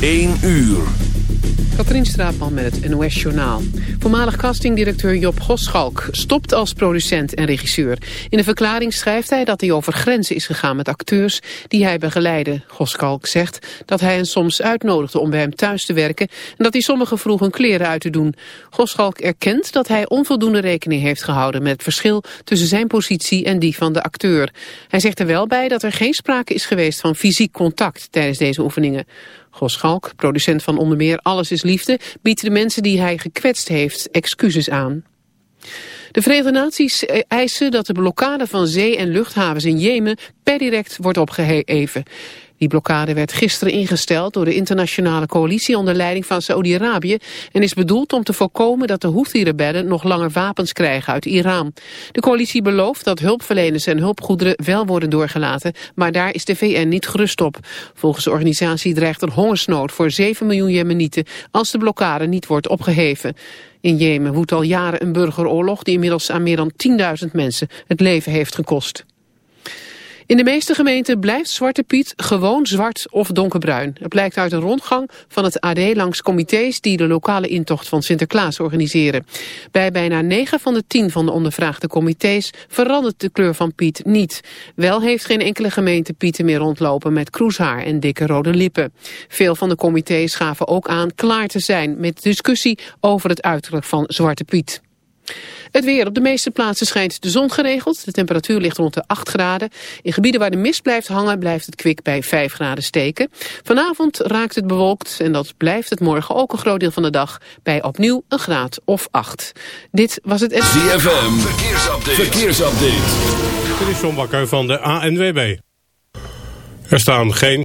1 uur. Katrien Straatman met het NOS Journaal. Voormalig castingdirecteur Job Goschalk stopt als producent en regisseur. In een verklaring schrijft hij dat hij over grenzen is gegaan met acteurs die hij begeleidde. Goschalk zegt dat hij hen soms uitnodigde om bij hem thuis te werken... en dat hij sommigen vroeg hun kleren uit te doen. Goschalk erkent dat hij onvoldoende rekening heeft gehouden... met het verschil tussen zijn positie en die van de acteur. Hij zegt er wel bij dat er geen sprake is geweest van fysiek contact tijdens deze oefeningen. Goschalk, producent van onder meer Alles is Liefde, biedt de mensen die hij gekwetst heeft excuses aan. De Verenigde Naties eisen dat de blokkade van zee- en luchthavens in Jemen per direct wordt opgeheven. Die blokkade werd gisteren ingesteld door de internationale coalitie onder leiding van Saoedi-Arabië en is bedoeld om te voorkomen dat de Houthi-rebellen nog langer wapens krijgen uit Iran. De coalitie belooft dat hulpverleners en hulpgoederen wel worden doorgelaten, maar daar is de VN niet gerust op. Volgens de organisatie dreigt er hongersnood voor 7 miljoen Jemenieten als de blokkade niet wordt opgeheven. In Jemen woedt al jaren een burgeroorlog die inmiddels aan meer dan 10.000 mensen het leven heeft gekost. In de meeste gemeenten blijft Zwarte Piet gewoon zwart of donkerbruin. Het blijkt uit een rondgang van het AD langs comité's die de lokale intocht van Sinterklaas organiseren. Bij bijna 9 van de 10 van de ondervraagde comité's verandert de kleur van Piet niet. Wel heeft geen enkele gemeente Pieten meer rondlopen met kroeshaar en dikke rode lippen. Veel van de comité's gaven ook aan klaar te zijn met discussie over het uiterlijk van Zwarte Piet. Het weer. Op de meeste plaatsen schijnt de zon geregeld. De temperatuur ligt rond de 8 graden. In gebieden waar de mist blijft hangen blijft het kwik bij 5 graden steken. Vanavond raakt het bewolkt en dat blijft het morgen ook een groot deel van de dag bij opnieuw een graad of 8. Dit was het... ZFM. Verkeersupdate. Verkeersupdate. Dit is John Bakker van de ANWB. Er staan geen...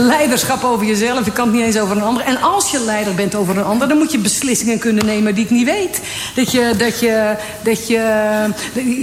Leiderschap over jezelf, je kan het niet eens over een ander. En als je leider bent over een ander, dan moet je beslissingen kunnen nemen die ik niet weet. Dat je, dat je, dat je,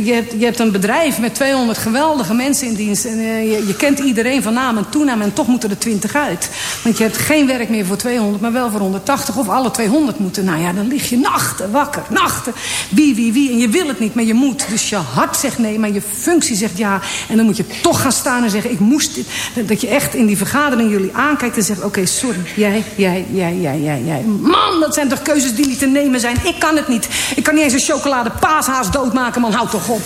je, hebt, je hebt een bedrijf met 200 geweldige mensen in dienst. En eh, je, je kent iedereen van naam en toenaam en toch moeten er 20 uit. Want je hebt geen werk meer voor 200, maar wel voor 180 of alle 200 moeten. Nou ja, dan lig je nachten wakker, nachten. Wie, wie, wie. En je wil het niet, maar je moet. Dus je hart zegt nee, maar je functie zegt ja. En dan moet je toch gaan staan en zeggen, ik moest dit. Dat je echt in die vergadering jullie aankijkt en zegt... oké, sorry, jij, jij, jij, jij, jij, jij. Man, dat zijn toch keuzes die niet te nemen zijn. Ik kan het niet. Ik kan niet eens een chocolade paashaas doodmaken, man. Houd toch op.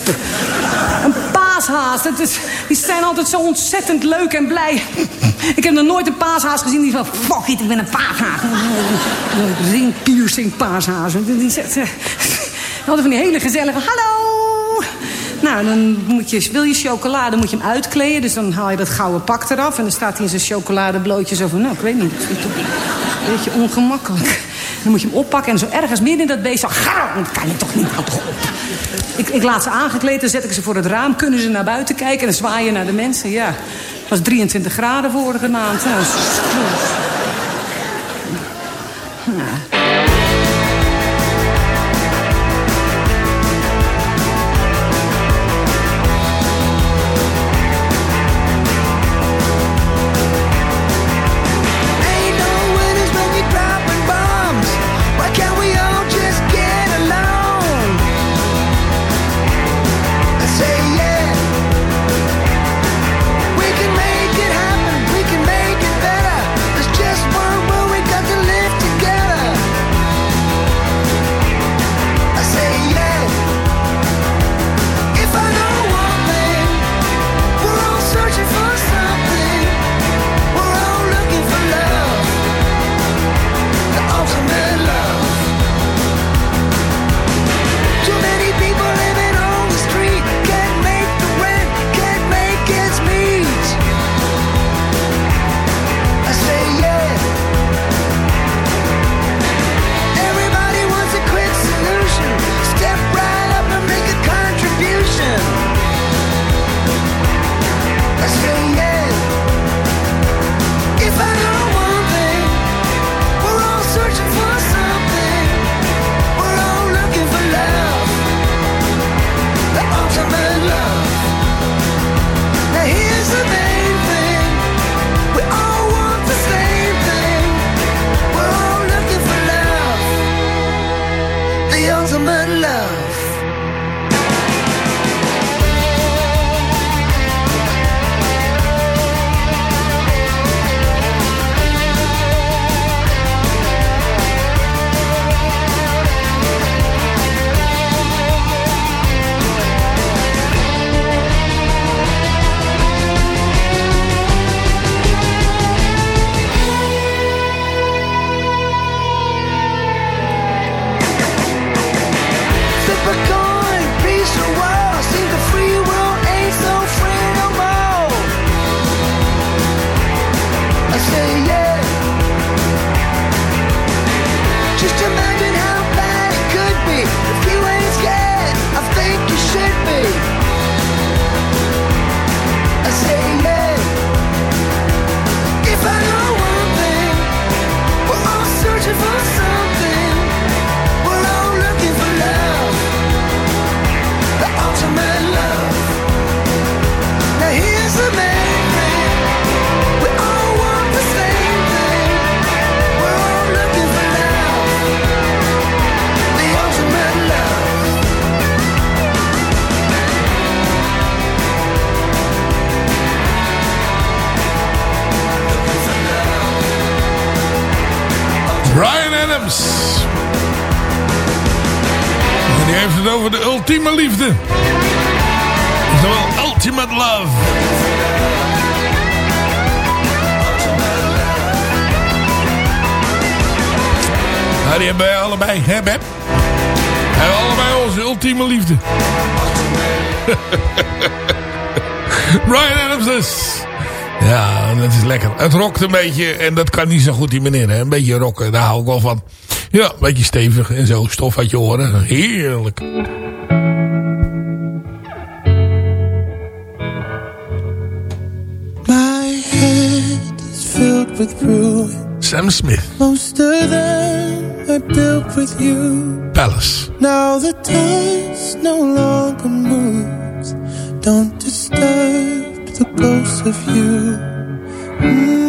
Een paashaas, dat is, die zijn altijd zo ontzettend leuk en blij. Ik heb nog nooit een paashaas gezien die van... fuck it, ik ben een paashaas. Ringpiercing paashaas. Die zegt... eh, Hadden van die hele gezellige... Hallo! Nou, dan moet je, wil je chocolade, moet je hem uitkleden. Dus dan haal je dat gouden pak eraf. En dan staat hij in zijn chocoladeblootje zo van... Nou, ik weet niet, ik toch een beetje ongemakkelijk. Dan moet je hem oppakken en zo ergens midden in dat beest... Ga! dat kan je toch niet, op. Ik, ik laat ze aangekleed, dan zet ik ze voor het raam. Kunnen ze naar buiten kijken en zwaaien naar de mensen, ja. Het was 23 graden vorige maand. Nou, hè Beb? En allebei onze ultieme liefde. Brian Adams dus. Ja, dat is lekker. Het rokt een beetje en dat kan niet zo goed die meneer. Hè? Een beetje rocken, daar hou ik wel van. Ja, een beetje stevig en zo. Stof uit je oren. Heerlijk. My head is filled with ruin. Sam Smith. I built with you. Palace. Now the dust no longer moves. Don't disturb the ghost of you. Mm.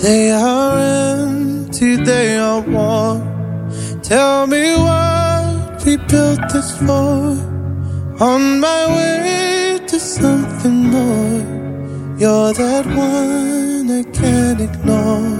They are empty, they are warm. Tell me what we built this for. On my way to something more. You're that one I can't ignore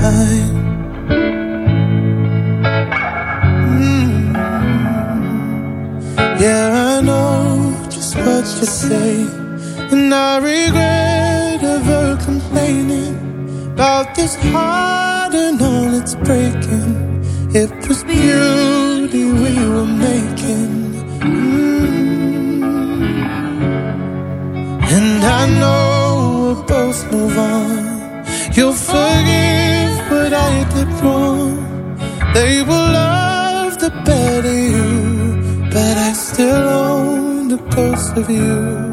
time. Mm. Yeah, I know just what you say, and I regret ever complaining about this heart and all it's breaking. It was beauty we were making. Hmm. And I know we'll both move on. You'll forgive what I did wrong. They will love the better you, but I still own the ghost of you.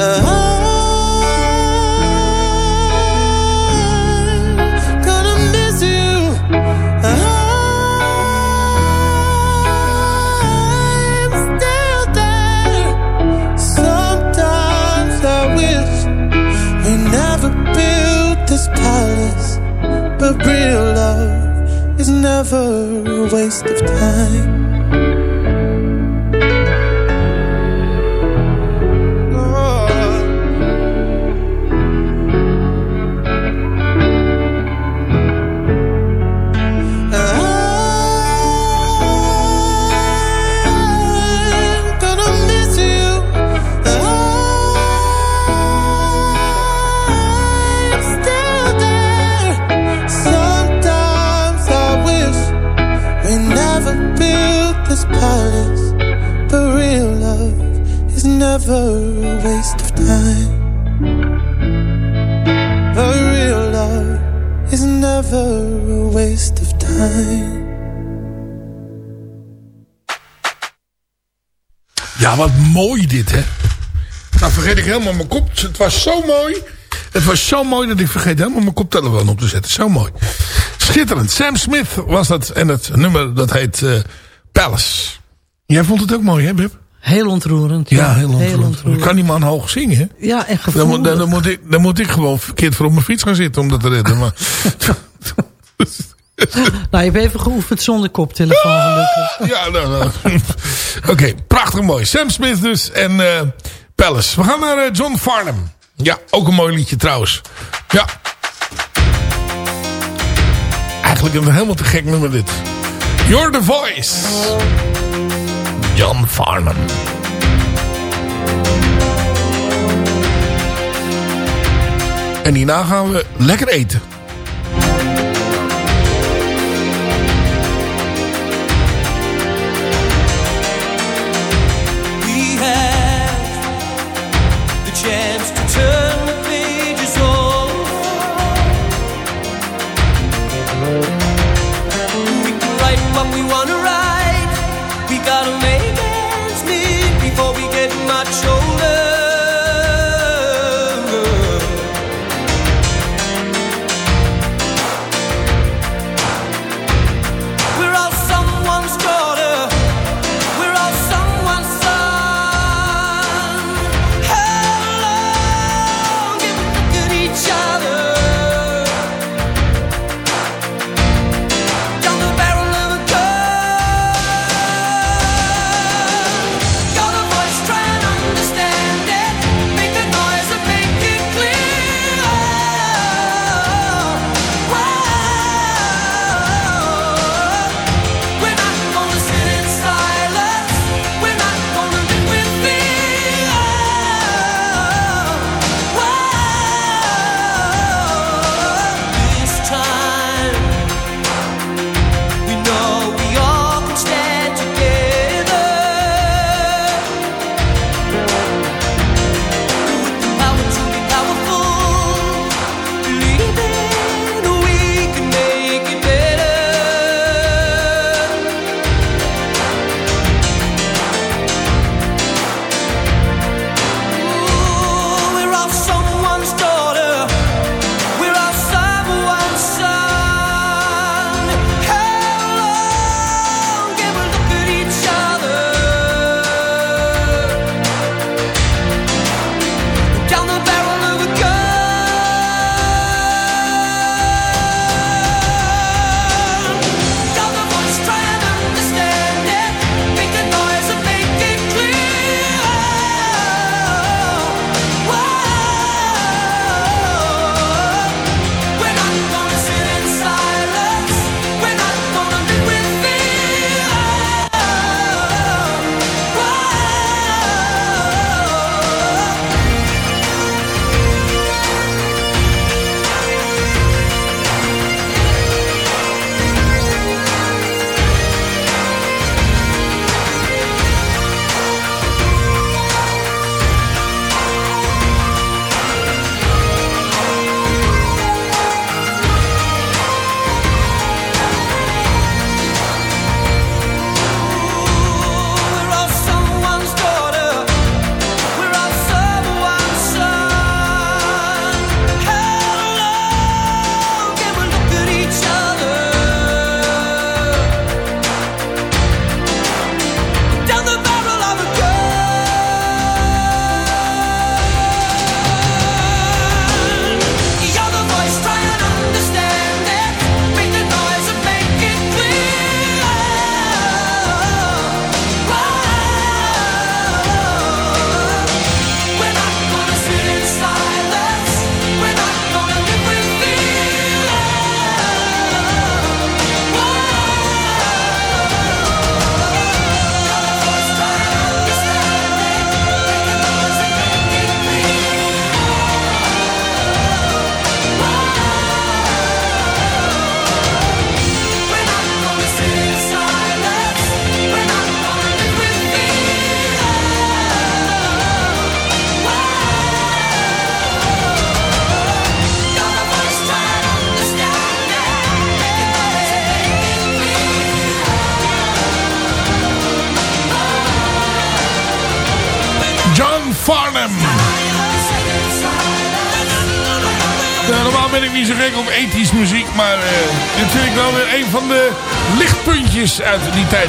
I'm real love is never a waste of time. Palace, but real love is never a waste of time. But real love is never a waste of time. Ja, wat mooi dit, hè. Nou vergeet ik helemaal mijn kop. Het was zo mooi. Het was zo mooi dat ik vergeet helemaal mijn koptelefoon op te zetten. Zo mooi. Schitterend. Sam Smith was dat. En het nummer dat heet eh, Palace. Jij vond het ook mooi, hè, Bib? Heel ontroerend. Ja, heel ontroerend. Kan die man hoog zingen, hè? Ja, en Dan, gevoelig. moet- dan, dan, moet ik, dan moet ik gewoon verkeerd voor op mijn fiets gaan zitten om dat te redden. Maar, Nou, je hebt even geoefend zonder koptelefoon gelukkig. ja, nou, nou. Oké, prachtig mooi. Sam Smith dus en eh, Palace. We gaan naar eh, John Farnham. Ja, ook een mooi liedje trouwens. Ja. Eigenlijk een helemaal te gek nummer dit. You're the Voice. John Farnham. En hierna gaan we lekker eten. We have the chance to turn we want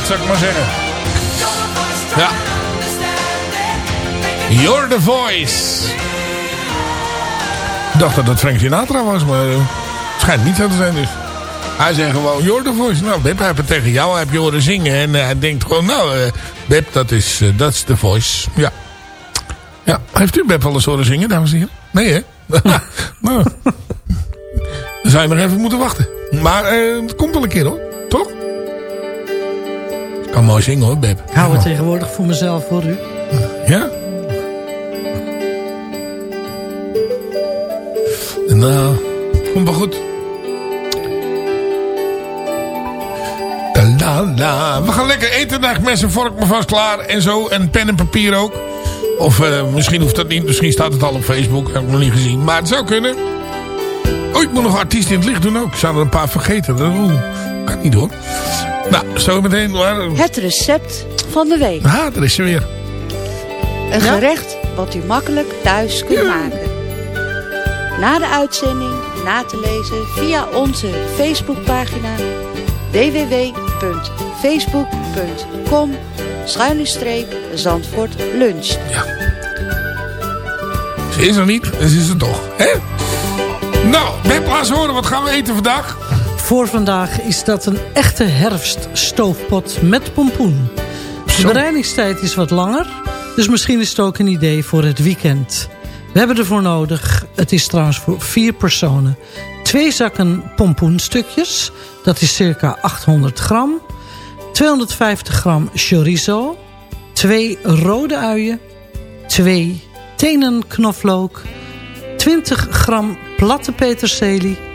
zou ik maar zeggen. Ja. You're the voice. Ik dacht dat het Frank Sinatra was, maar eh, het schijnt niet zo te zijn dus. Hij zegt gewoon, you're the voice. Nou, Beb, hij heeft het tegen jou, heeft je horen zingen. En eh, hij denkt gewoon, nou, eh Beb, dat is, is the voice. Ja. Ja, heeft u Beb al eens horen zingen, dames en heren? Nee, hè? nou, dan zou je nog even moeten wachten. Maar het komt wel een keer, hoor. Kan mooi zingen, hoor, Beb. Ik hou het tegenwoordig voor mezelf, voor u. Ja? Nou, komt wel goed. La, la. We gaan lekker eten. Daar mes en vork maar vast klaar. En zo. En pen en papier ook. Of eh, misschien hoeft dat niet. Misschien staat het al op Facebook. Heb ik nog niet gezien. Maar het zou kunnen. Oh, ik moet nog artiesten in het licht doen ook. Ik zou er een paar vergeten. Dat kan niet hoor. Nou, zo meteen. Maar... Het recept van de week. Ah, daar is ze weer. Een gerecht wat u makkelijk thuis kunt maken. Na de uitzending na te lezen via onze Facebookpagina www.facebook.com Zandvoort luncht. Ze is er niet, dus is het toch. Hè? Nou, Beb, laat horen. Wat gaan we eten vandaag? Voor vandaag is dat een echte herfststoofpot met pompoen. De bereidingstijd is wat langer, dus misschien is het ook een idee voor het weekend. We hebben ervoor nodig, het is trouwens voor vier personen... twee zakken pompoenstukjes, dat is circa 800 gram... 250 gram chorizo... twee rode uien... twee tenen knoflook... 20 gram platte peterselie...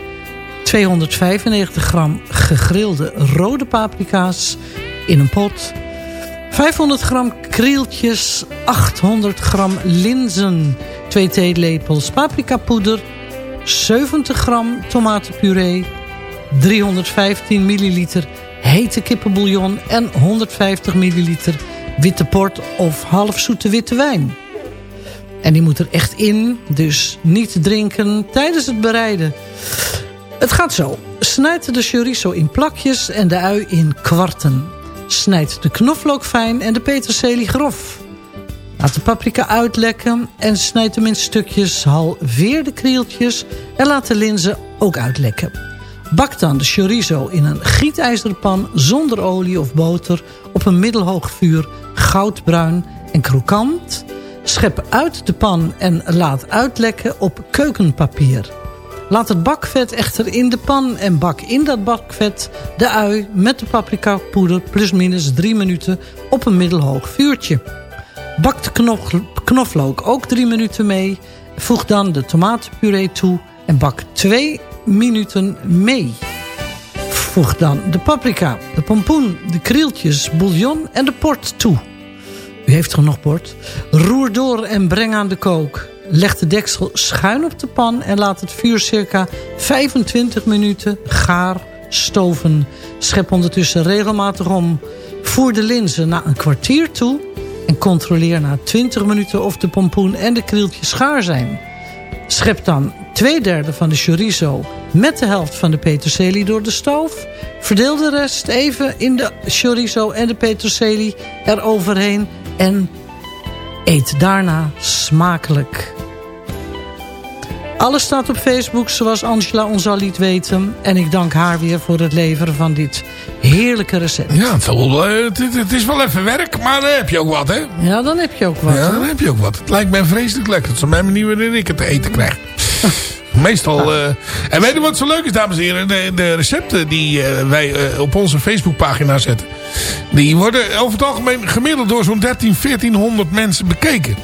295 gram gegrilde rode paprika's in een pot... 500 gram krieltjes, 800 gram linzen, 2 theelepels paprikapoeder, 70 gram tomatenpuree, 315 milliliter hete kippenbouillon en 150 milliliter witte port of halfzoete witte wijn. En die moet er echt in, dus niet drinken tijdens het bereiden. Het gaat zo. Snijd de chorizo in plakjes en de ui in kwarten. Snijd de knoflook fijn en de peterselie grof. Laat de paprika uitlekken en snijd hem in stukjes. Halveer de krieltjes en laat de linzen ook uitlekken. Bak dan de chorizo in een gietijzeren pan zonder olie of boter... op een middelhoog vuur, goudbruin en krokant. Schep uit de pan en laat uitlekken op keukenpapier. Laat het bakvet echter in de pan en bak in dat bakvet de ui met de paprika poeder plus minus 3 minuten op een middelhoog vuurtje. Bak de knof, knoflook ook 3 minuten mee. Voeg dan de tomatenpuree toe en bak 2 minuten mee. Voeg dan de paprika, de pompoen, de krieltjes, bouillon en de port toe. U heeft genoeg port. Roer door en breng aan de kook. Leg de deksel schuin op de pan en laat het vuur circa 25 minuten gaar stoven. Schep ondertussen regelmatig om. Voer de linzen na een kwartier toe en controleer na 20 minuten of de pompoen en de krieltjes gaar zijn. Schep dan twee derde van de chorizo met de helft van de peterselie door de stoof. Verdeel de rest even in de chorizo en de peterselie eroverheen en eet daarna smakelijk. Alles staat op Facebook zoals Angela ons al liet weten. En ik dank haar weer voor het leveren van dit heerlijke recept. Ja, het, is wel, eh, het, het is wel even werk, maar dan heb je ook wat, hè? Ja, dan heb je ook wat. Ja, dan heb je ook wat. Het lijkt mij vreselijk lekker. Het is op mijn manier waarin ik het te eten krijg. Meestal... eh, en weet je wat zo leuk is, dames en heren? De, de recepten die eh, wij op onze Facebookpagina zetten... die worden over het algemeen gemiddeld door zo'n 13, 1400 mensen bekeken.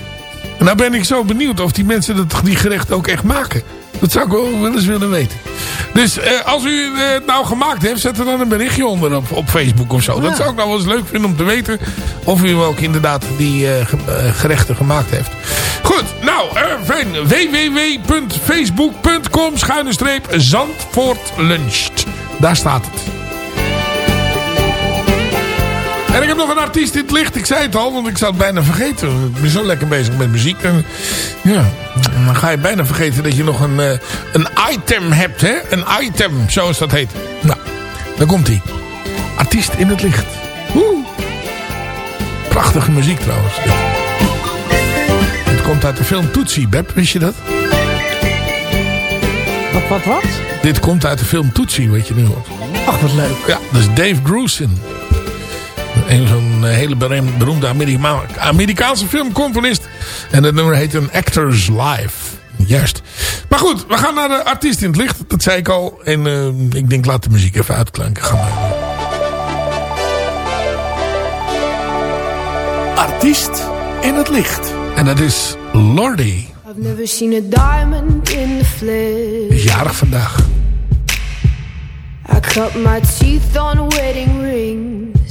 En nou ben ik zo benieuwd of die mensen dat, die gerechten ook echt maken. Dat zou ik wel wel eens willen weten. Dus eh, als u eh, het nou gemaakt heeft, zet er dan een berichtje onder op, op Facebook of zo. Dat zou ik nou wel eens leuk vinden om te weten of u ook inderdaad die eh, ge- gerechten gemaakt heeft. Goed, nou, fijn. www.facebook.com schuine streep Zandvoort luncht. Daar staat het. En ik heb nog een artiest in het licht. Ik zei het al, want ik zou het bijna vergeten. Ik ben zo lekker bezig met muziek. En, ja, Dan ga je bijna vergeten dat je nog een, eh, een item hebt, hè? Een item, zoals dat heet. Nou, daar komt hij. Artiest in het licht. Woe. Prachtige muziek trouwens. Het komt uit de film Tootsie, Beb, wist je dat? Wat, wat, wat? Dit komt uit de film Tootsie, weet je nu wat. Ach, wat leuk. Ja, dat is Dave Grusin. Een zo'n eh, hele beroem- beroemde Amerika Amerikaanse filmcomponist. En het nummer heet een Actors Live. Juist. Maar goed, we gaan naar de artiest in het licht. Dat zei ik al. En eh, ik denk, laat de muziek even uitklanken. Gaan we. Artiest in het licht. En dat is Lordy. I've never seen a diamond in the flesh. Jarig vandaag. I cut my teeth on wedding rings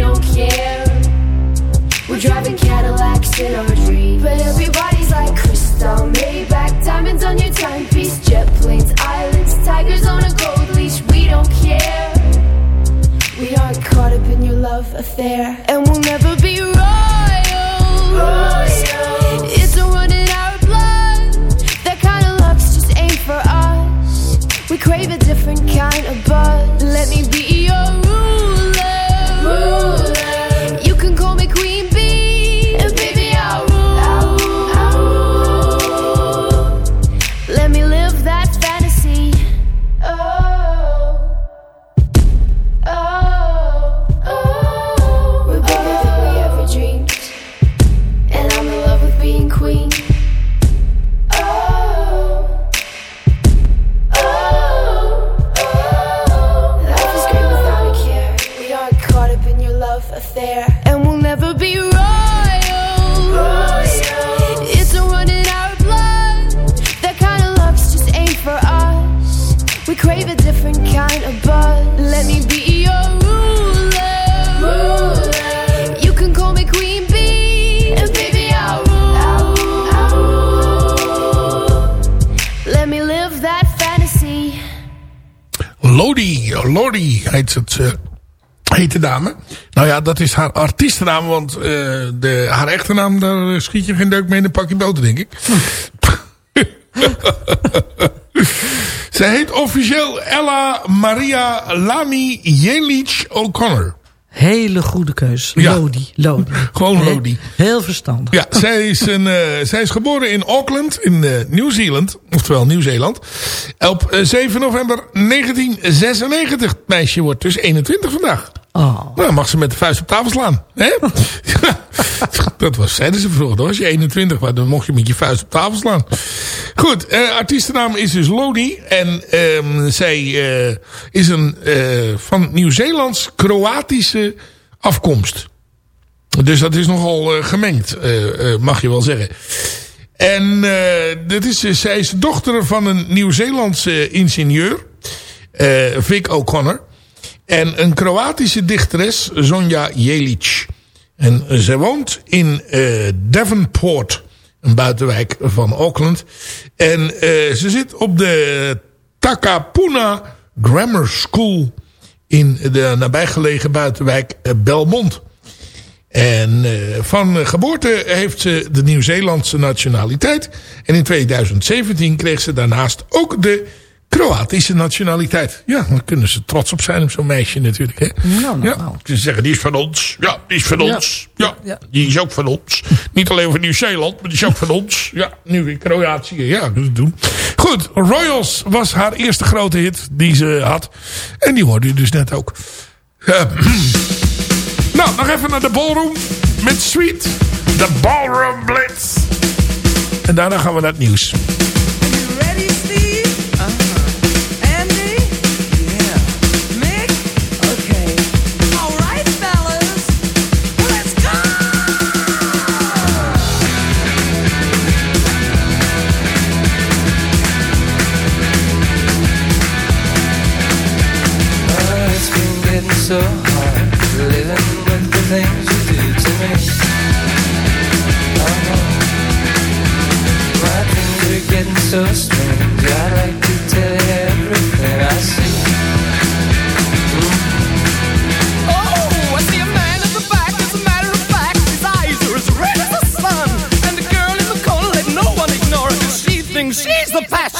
Don't care. We're driving Cadillacs in our dreams. But everybody's like crystal, Maybach, diamonds on your timepiece, jet planes, islands, tigers on a gold leash. We don't care. We aren't caught up in your love affair, and we'll never be dat is haar artiestennaam, want eh, de, haar echte naam, daar eh, schiet je geen deuk mee in een pakje boter, denk ik. Zij heet officieel Ella Maria Lani Jelic O'Connor. Hele goede keus. Ja. Lodi. Lodi. Gewoon Lodi. Heel verstandig. Ja, zij is, een, eh, zij is geboren in Auckland in eh, Nieuw-Zeeland. Oftewel Nieuw-Zeeland. Op eh, 7 november 1996. Het meisje wordt dus 21 vandaag. Oh. Nou, dan mag ze met de vuist op tafel slaan. Hè? dat was, zeiden ze vroeger. Als je 21 was, dan mocht je met je vuist op tafel slaan. Goed, eh, artiestennaam is dus Lodi. En ehm, zij eh, is een eh, van Nieuw-Zeelands-Kroatische afkomst. Dus dat is nogal eh, gemengd, eh, mag je wel zeggen. En eh, dit is, zij is dochter van een Nieuw-Zeelandse ingenieur. eh, Vic O'Connor. En een Kroatische dichteres, Sonja Jelic. En ze woont in uh, Devonport, een buitenwijk van Auckland. En uh, ze zit op de Takapuna Grammar School in de nabijgelegen buitenwijk Belmont. En van geboorte heeft ze de Nieuw-Zeelandse nationaliteit. En in 2017 kreeg ze daarnaast ook de Kroatische nationaliteit. Ja, dan kunnen ze trots op zijn op zo'n meisje natuurlijk. Hè? Nou, nou, ja. nou. Ze zeggen, die is van ons. Ja, die is van Ja. ons. Ja, Ja. die is ook van ons. Niet alleen van Nieuw-Zeeland, maar die is ook van ons. Ja, nu in Kroatië. Ja, dat is doen. Goed, Royals was haar eerste grote hit die ze had. En die hoorde u dus net ook. Eh, nou, nog even naar de ballroom met Sweet. De Ballroom Blitz. En daarna gaan we naar het nieuws.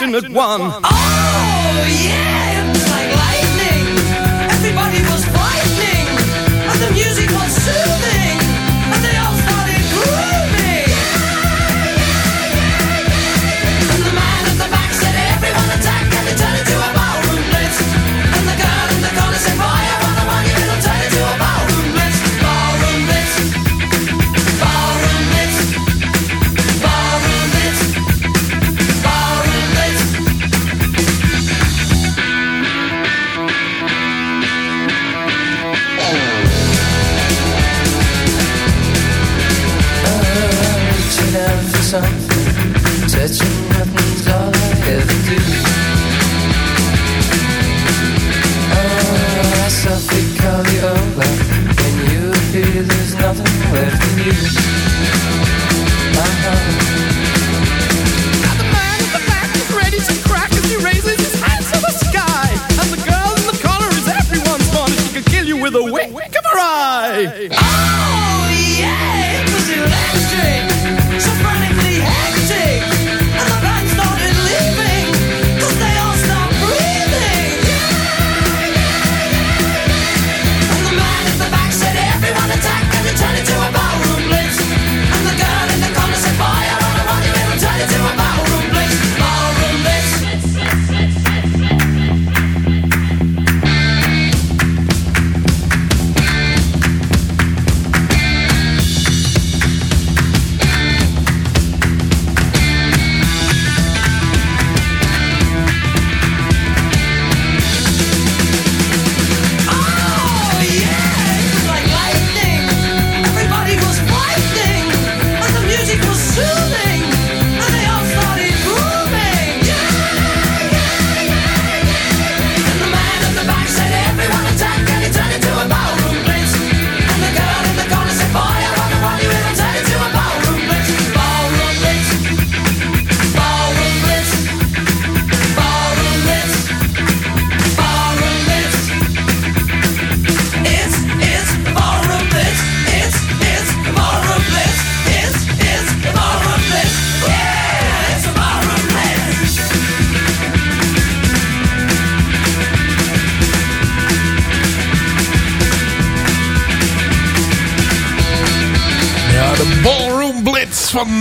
Passionate one. Oh, yeah,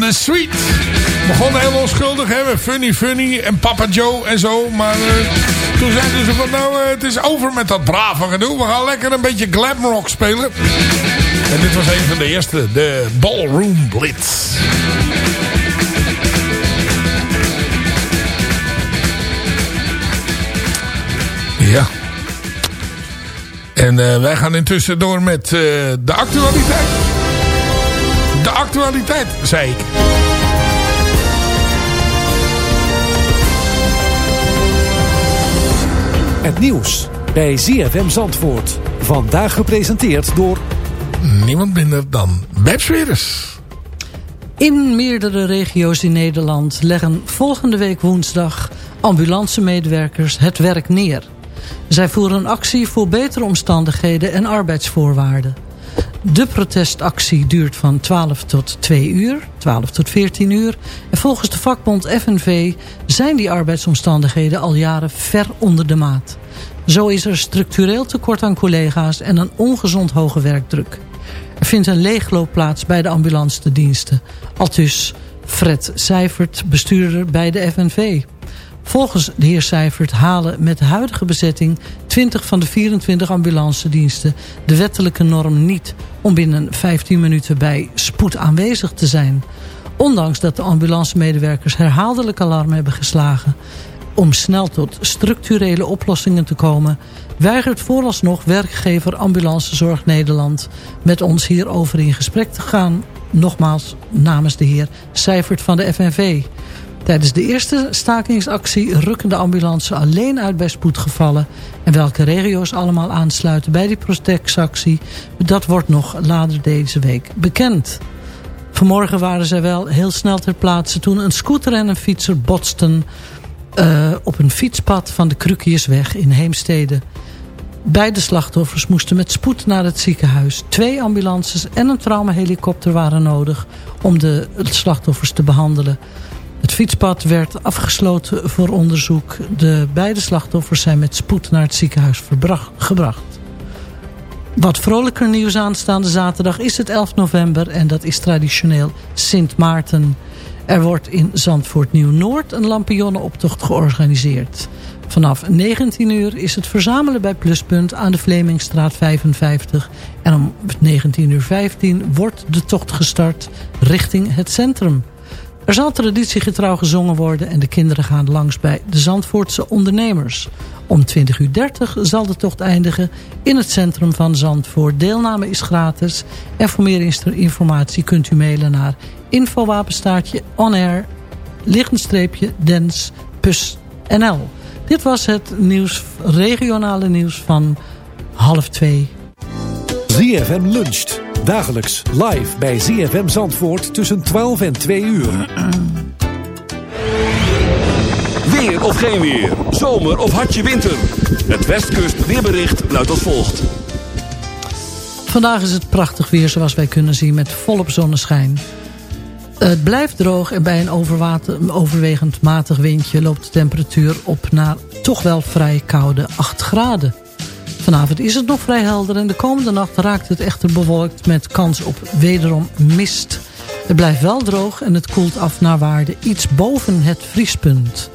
De Sweet. Begon heel onschuldig, hè, Funny Funny en Papa Joe en zo. Maar eh, toen zeiden ze van, nou, eh, het is over met dat brave gedoe. We gaan lekker een beetje glamrock spelen. En dit was een van de eerste, de Ballroom Blitz. Ja. En eh, wij gaan intussen door met de actualiteit. Actualiteit, zei ik. Het nieuws bij ZFM Zandvoort. Vandaag gepresenteerd door niemand minder dan Beb. In meerdere regio's in Nederland leggen volgende week woensdag ambulancemedewerkers het werk neer. Zij voeren een actie voor betere omstandigheden en arbeidsvoorwaarden. De protestactie duurt van 12 tot 2 uur, 12 tot 14 uur. En volgens de vakbond FNV zijn die arbeidsomstandigheden al jaren ver onder de maat. Zo is er structureel tekort aan collega's en een ongezond hoge werkdruk. Er vindt een leegloop plaats bij de ambulance diensten. Altus Fred Seifert, bestuurder bij de FNV. Volgens de heer Seifert halen met huidige bezetting 20 van de 24 ambulancediensten de wettelijke norm niet om binnen 15 minuten bij spoed aanwezig te zijn. Ondanks dat de ambulancemedewerkers herhaaldelijk alarm hebben geslagen om snel tot structurele oplossingen te komen... weigert vooralsnog werkgever Ambulancezorg Nederland... met ons hierover in gesprek te gaan. Nogmaals namens de heer Seifert van de FNV. Tijdens de eerste stakingsactie rukken de ambulance alleen uit bij spoedgevallen. En welke regio's allemaal aansluiten bij die protectactie... dat wordt nog later deze week bekend. Vanmorgen waren zij wel heel snel ter plaatse toen een scooter en een fietser botsten... Uh, op een fietspad van de Krukiersweg in Heemstede. Beide slachtoffers moesten met spoed naar het ziekenhuis. Twee ambulances en een traumahelikopter waren nodig om de slachtoffers te behandelen. Het fietspad werd afgesloten voor onderzoek. De beide slachtoffers zijn met spoed naar het ziekenhuis gebracht. Wat vrolijker nieuws aanstaande zaterdag is het 11 november... en dat is traditioneel Sint Maarten. Er wordt in Zandvoort Nieuw-Noord een lampionnenoptocht georganiseerd. Vanaf 19 uur is het verzamelen bij Pluspunt aan de Vlemingstraat 55. En om 19.15 uur 15 wordt de tocht gestart richting het centrum. Er zal traditiegetrouw gezongen worden en de kinderen gaan langs bij de Zandvoortse ondernemers. Om 20.30 uur 30 zal de tocht eindigen in het centrum van Zandvoort. Deelname is gratis en voor meer informatie kunt u mailen naar infowapenstaartje onair. Dit was het nieuws, regionale nieuws van half twee. ZFM luncht. Dagelijks live bij ZFM Zandvoort tussen 12 en 2 uur. Weer of geen weer. Zomer of hartje winter. Het Westkust weerbericht luidt als volgt. Vandaag is het prachtig weer zoals wij kunnen zien met volop zonneschijn. Het blijft droog en bij een overwegend matig windje loopt de temperatuur op naar toch wel vrij koude 8 graden. Vanavond is het nog vrij helder en de komende nacht raakt het echter bewolkt met kans op wederom mist. Het blijft wel droog en het koelt af naar waarde iets boven het vriespunt.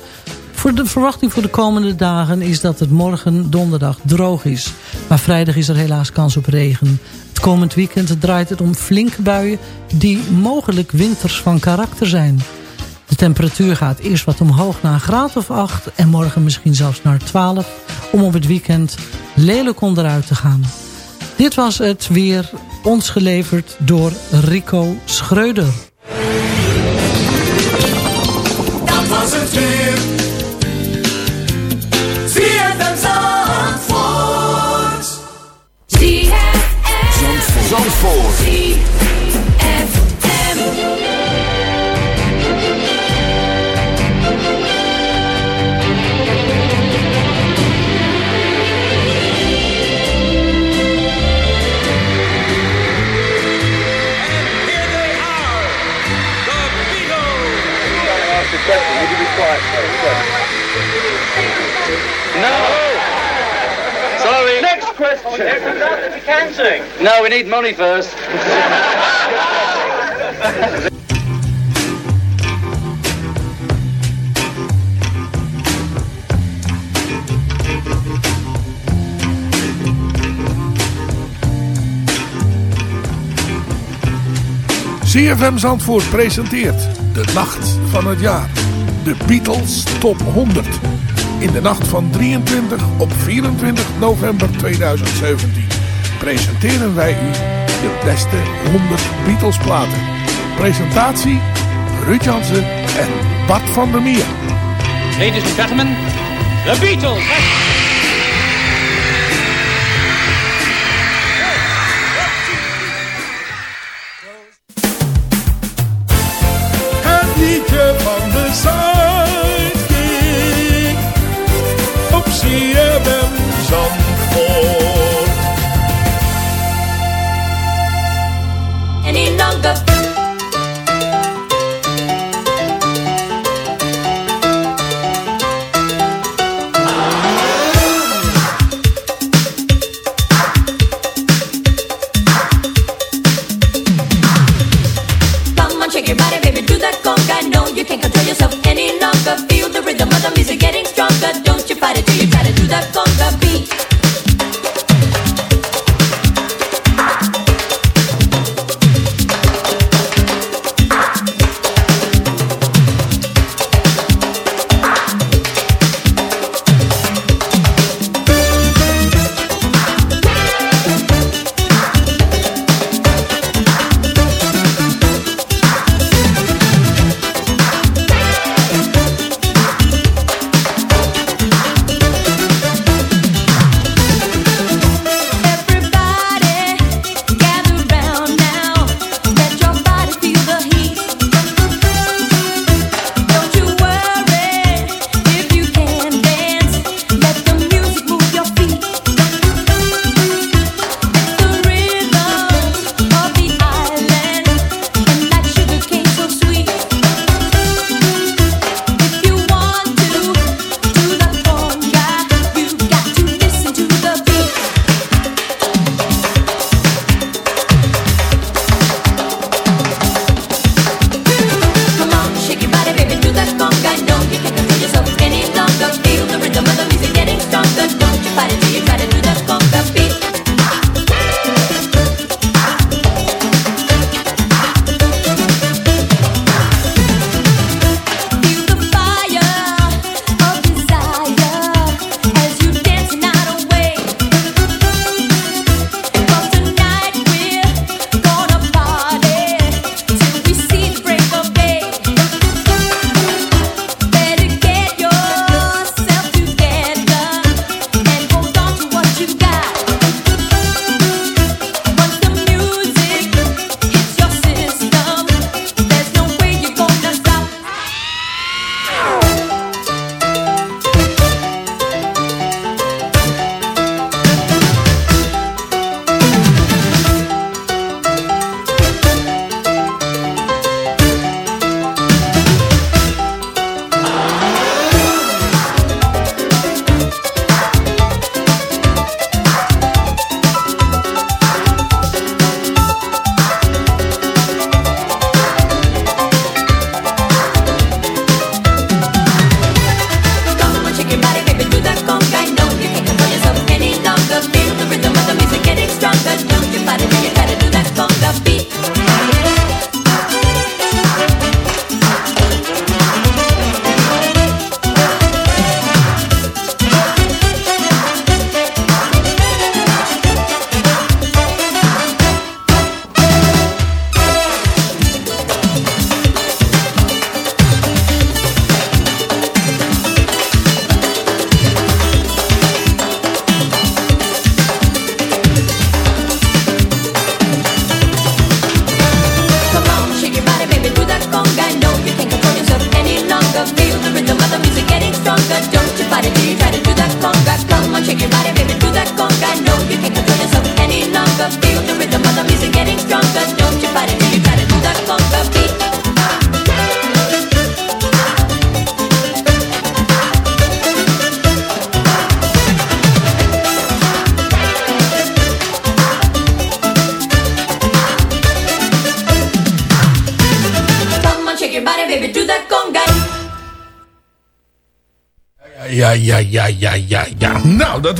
Voor de verwachting voor de komende dagen is dat het morgen donderdag droog is. Maar vrijdag is er helaas kans op regen. Het komend weekend draait het om flinke buien die mogelijk winters van karakter zijn. De temperatuur gaat eerst wat omhoog naar een graad of 8 en morgen misschien zelfs naar 12 om op het weekend lelijk onderuit te gaan. Dit was het weer ons geleverd door Rico Schreuder. Dat was het weer. ZFM Zandvoort. ZFM Zandvoort. No, we need money first. CFM Zandvoort presenteert De Nacht van het Jaar. De Beatles Top 100. In de nacht van 23 op 24 november 2017 presenteren wij u de beste 100 Beatles platen. Presentatie Ruud Jansen en Bart van der Meer. Ladies and gentlemen, The Beatles!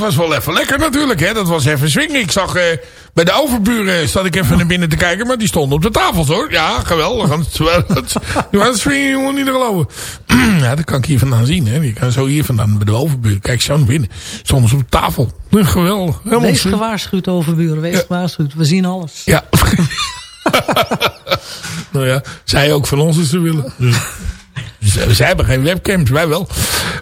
Was wel even lekker natuurlijk, hè. Dat was even swingen. Ik zag eh, bij de overburen, zat ik even naar binnen te kijken, maar die stonden op de tafels, hoor. Ja, geweldig. Die waren swingen, jongen, niet te geloven. ja, dat kan ik hier vandaan zien, hè. Je kan zo hier vandaan bij de overburen. Kijk, zo naar binnen. Stonden ze op de tafel. Geweldig. Helemaal Wees gewaarschuwd, overburen. Wees gewaarschuwd. We zien alles. Ja. nou ja, zij ook van ons als ze willen. Dus. Ze, ze hebben geen webcams, wij wel.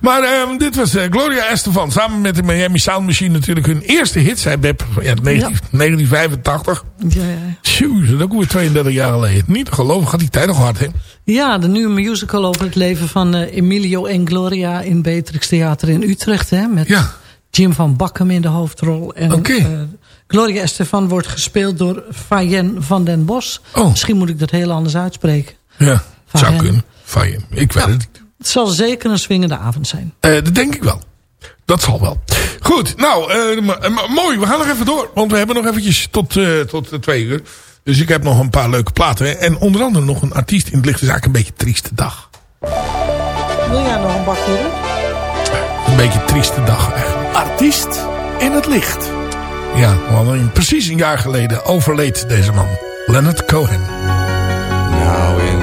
Maar ehm, dit was eh, Gloria Estefan. Samen met de Miami Sound Machine natuurlijk hun eerste hit. Zij Beb, ja, 19, 1985. Ja, ja. Tjoe, dat ook weer 32 jaar geleden. Niet te geloven, gaat die tijd nog hard, hè? Ja, de nieuwe musical over het leven van eh, Emilio en Gloria in Beatrix Theater in Utrecht. Hè, met Jim van Bakkum in de hoofdrol. En eh, Gloria Estefan wordt gespeeld door Fayen van den Bos. Oh. Misschien moet ik dat heel anders uitspreken. Ja, zou kunnen. Van je. Ik weet het niet. Het zal zeker een swingende avond zijn. Eh, dat denk ik wel. Dat zal wel. Goed, nou, eh, mooi. We gaan nog even door. Want we hebben nog eventjes tot, eh, tot de twee uur. Dus ik heb nog een paar leuke platen. En onder andere nog een artiest in het licht. is eigenlijk een beetje een trieste dag. Wil jij nog een bakje doen? Een beetje een trieste dag eigenlijk. Artiest in het licht. Ja, want een- precies een jaar geleden overleed deze man. Leonard Cohen. In Vienna,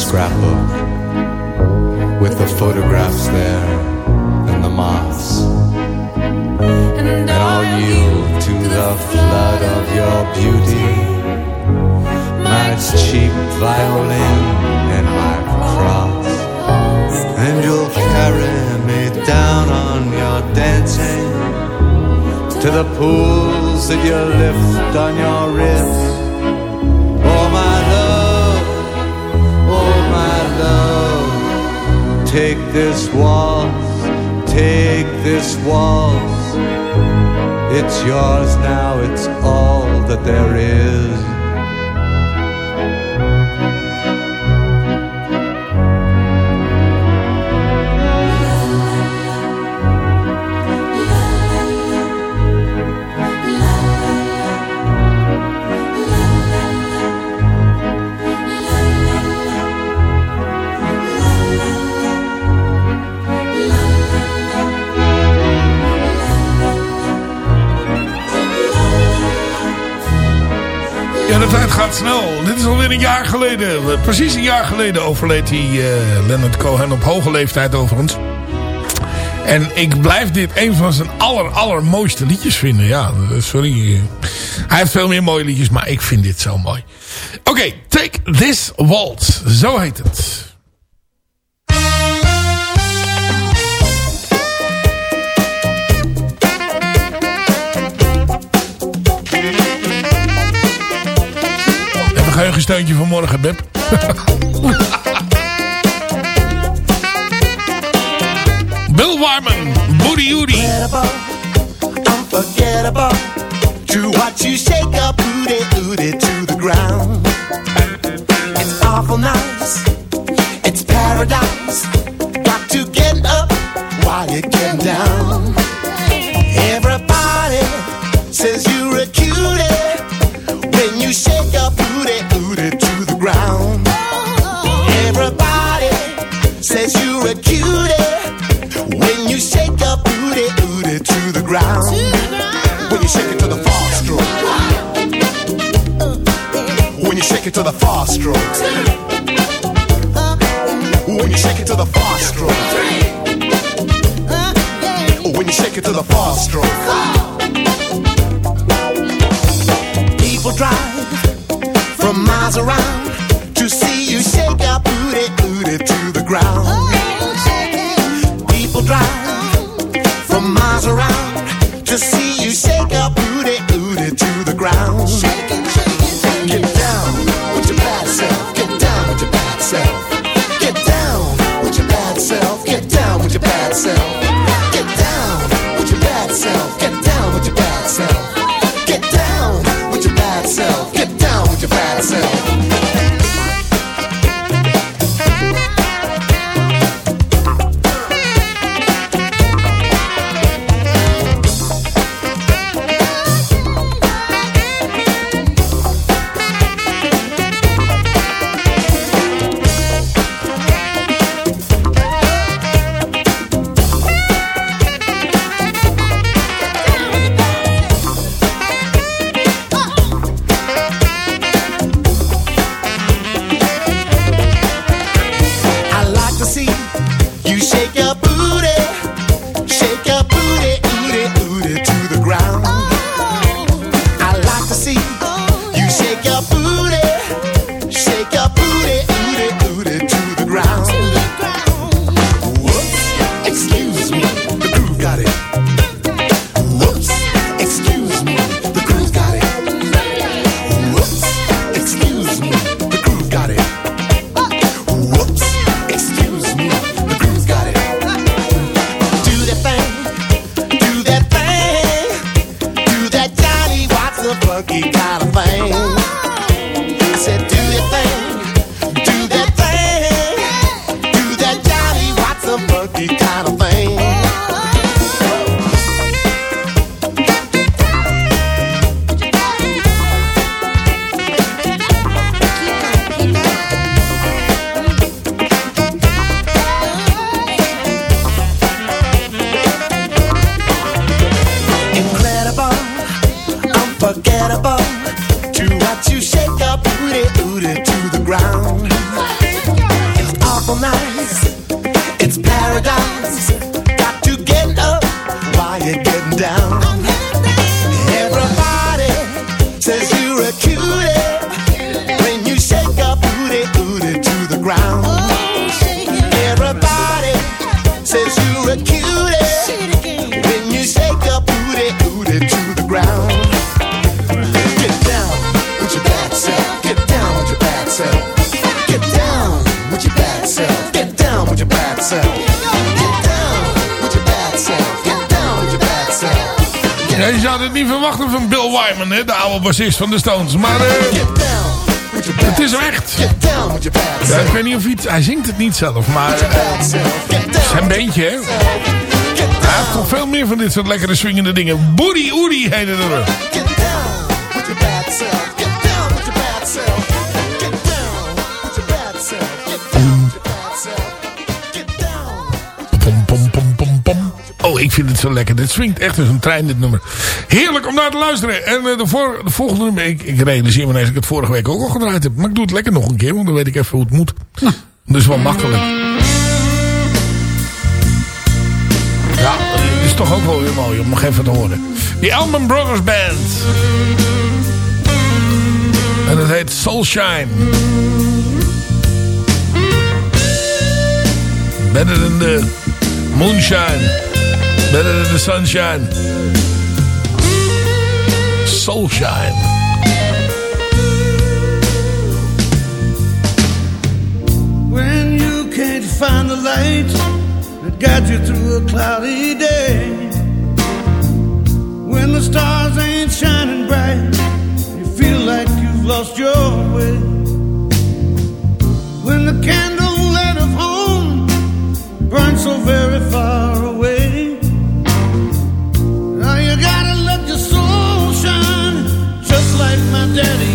scrapbook with the photographs there and the moths. And I'll you to the flood of your beauty. My cheap violin and my cross. And you'll carry me down on your dancing to the pools that you lift on your wrist Take this waltz, take this waltz. It's yours now, it's all that there is. snel. Dit is alweer een jaar geleden. Precies een jaar geleden overleed hij eh, Leonard Cohen op hoge leeftijd overigens. En ik blijf dit een van zijn aller, allermooiste liedjes vinden. Ja, sorry. Hij heeft veel meer mooie liedjes, maar ik vind dit zo mooi. Oké, Take This Waltz. Zo heet het. een steuntje vanmorgen, Beb. Bill Wyman, Booty Woody. Unforgettable, unforgettable. True what you shake up. Bassist van de Stones. Maar eh, het is hem echt. Ik weet niet of hij. Hij zingt het niet zelf, maar... eh, het is zijn beentje, hè. Hij heeft toch veel meer van dit soort lekkere swingende dingen. Booty Oody heet het vind het zo lekker. Dit swingt echt als een trein, dit nummer. Heerlijk om naar te luisteren. En eh, de, voor, de volgende nummer, ik, ik realiseer me ineens dat ik het vorige week ook al gedraaid heb. Maar ik doe het lekker nog een keer, want dan weet ik even hoe het moet. Dus wel makkelijk. Ja, het is toch ook wel weer mooi om nog even te horen. Die Allman Brothers Band. En dat heet Soulshine. Better than the moonshine. Better than the sunshine. Soulshine. When you can't find the light that guides you through a cloudy day. When the stars ain't shining bright, you feel like you've lost your way. When the candle light of home burns so very far daddy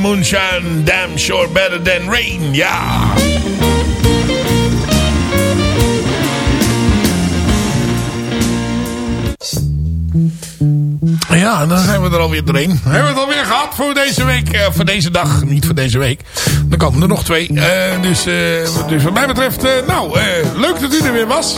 moonshine. Damn sure better than rain, ja. Ja, dan zijn we er alweer doorheen. Hebben we het alweer gehad voor deze week. eh, voor deze dag, niet voor deze week. Dan komen er nog twee. Eh, dus, eh, dus wat mij betreft, nou, leuk dat u er weer was.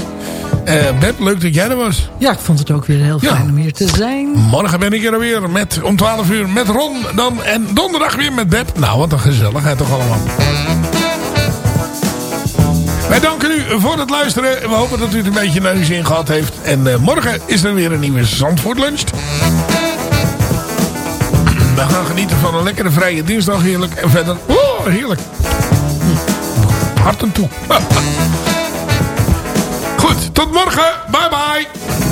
Eh Beb, leuk dat jij er was. Ja, ik vond het ook weer heel fijn om hier te zijn. Morgen ben ik er weer met, om 12 uur met Ron dan, en donderdag weer met Beb. Nou, wat een gezelligheid toch allemaal. Wij danken u voor het luisteren. We hopen dat u het een beetje naar uw zin gehad heeft. En eh, morgen is er weer een nieuwe Zandvoort Lunch. We gaan genieten van een lekkere vrije dinsdag. Heerlijk. En verder, oh, heerlijk. Hart en toe. Goed, tot morgen. Bye bye.